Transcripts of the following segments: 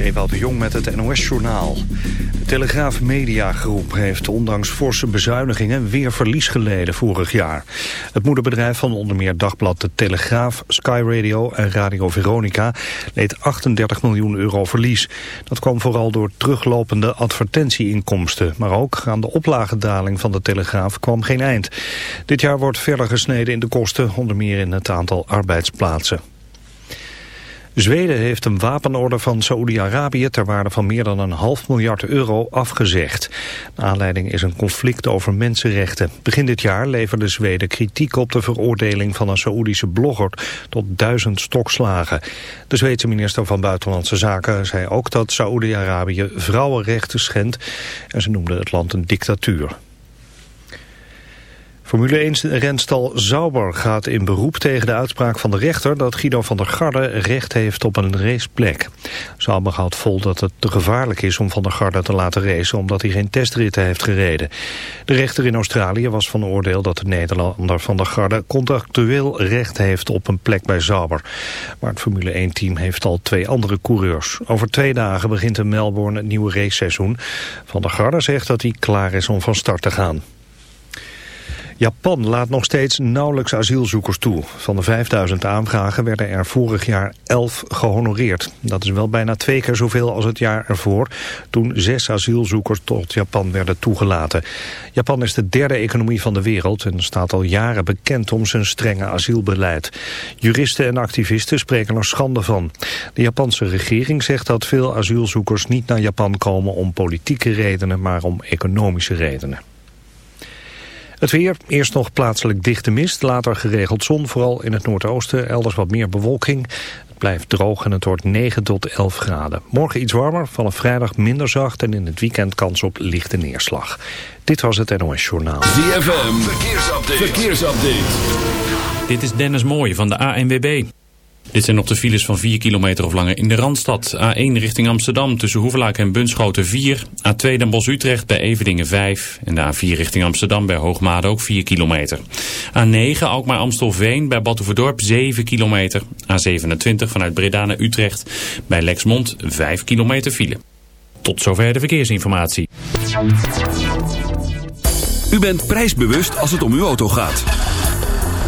is de Jong met het NOS-journaal. De Telegraaf Media Groep heeft ondanks forse bezuinigingen weer verlies geleden vorig jaar. Het moederbedrijf van onder meer Dagblad De Telegraaf, Sky Radio en Radio Veronica leed 38 miljoen euro verlies. Dat kwam vooral door teruglopende advertentieinkomsten. Maar ook aan de oplagedaling van de Telegraaf kwam geen eind. Dit jaar wordt verder gesneden in de kosten, onder meer in het aantal arbeidsplaatsen. Zweden heeft een wapenorder van Saoedi-Arabië ter waarde van meer dan een half miljard euro afgezegd. De aanleiding is een conflict over mensenrechten. Begin dit jaar leverde Zweden kritiek op de veroordeling van een Saoedische blogger tot duizend stokslagen. De Zweedse minister van Buitenlandse Zaken zei ook dat Saoedi-Arabië vrouwenrechten schendt en ze noemde het land een dictatuur. Formule 1-renstal Zauber gaat in beroep tegen de uitspraak van de rechter dat Guido van der Garde recht heeft op een raceplek. Zauber houdt vol dat het te gevaarlijk is om van der Garde te laten racen omdat hij geen testritten heeft gereden. De rechter in Australië was van oordeel dat de Nederlander van der Garde contractueel recht heeft op een plek bij Zauber. Maar het Formule 1-team heeft al twee andere coureurs. Over twee dagen begint in Melbourne het nieuwe raceseizoen. Van der Garde zegt dat hij klaar is om van start te gaan. Japan laat nog steeds nauwelijks asielzoekers toe. Van de 5000 aanvragen werden er vorig jaar 11 gehonoreerd. Dat is wel bijna twee keer zoveel als het jaar ervoor... toen zes asielzoekers tot Japan werden toegelaten. Japan is de derde economie van de wereld... en staat al jaren bekend om zijn strenge asielbeleid. Juristen en activisten spreken er schande van. De Japanse regering zegt dat veel asielzoekers niet naar Japan komen... om politieke redenen, maar om economische redenen. Het weer, eerst nog plaatselijk dichte mist, later geregeld zon, vooral in het noordoosten, elders wat meer bewolking. Het blijft droog en het wordt 9 tot 11 graden. Morgen iets warmer, vanaf vrijdag minder zacht en in het weekend kans op lichte neerslag. Dit was het NOS Journaal. ZFM, verkeersupdate. verkeersupdate. Dit is Dennis Mooij van de ANWB. Dit zijn nog de files van 4 kilometer of langer in de Randstad. A1 richting Amsterdam tussen Hoevelaak en Bunschoten 4. A2 Den Bosch-Utrecht bij Evedingen 5. En de A4 richting Amsterdam bij Hoogmade ook 4 kilometer. A9 Alkmaar-Amstelveen bij Batuverdorp 7 kilometer. A27 vanuit Breda naar Utrecht bij Lexmond 5 kilometer file. Tot zover de verkeersinformatie. U bent prijsbewust als het om uw auto gaat.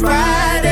Friday.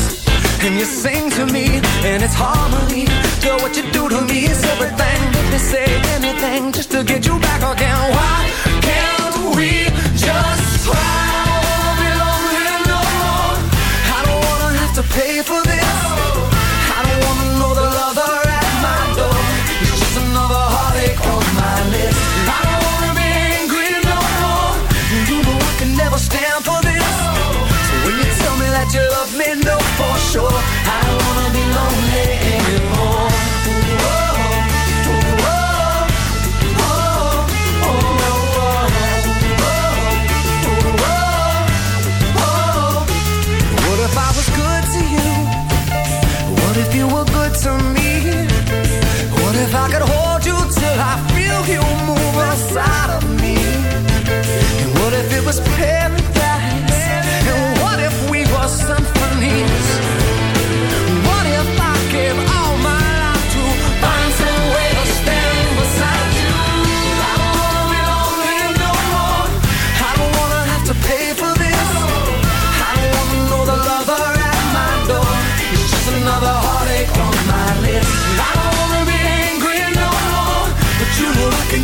And you sing to me, and it's harmony. Girl, what you do to me is everything.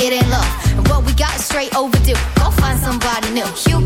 it ain't love. And what we got is straight overdue. Go find somebody new. You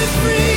is free.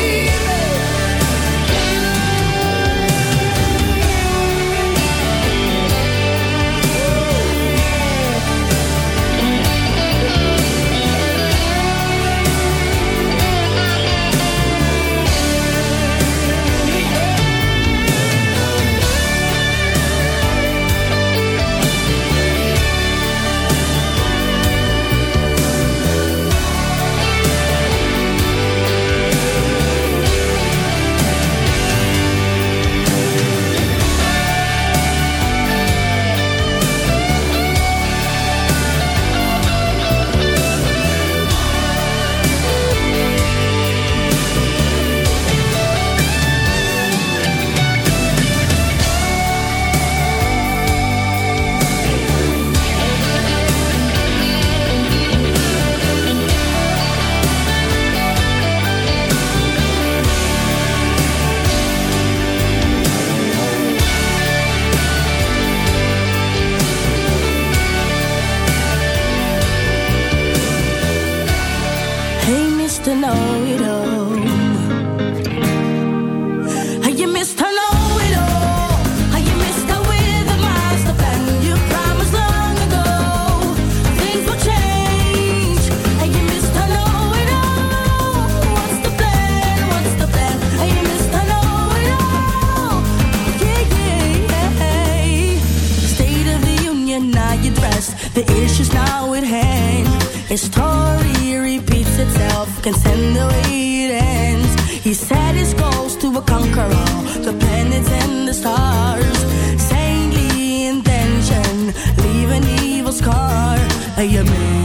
Hey, am.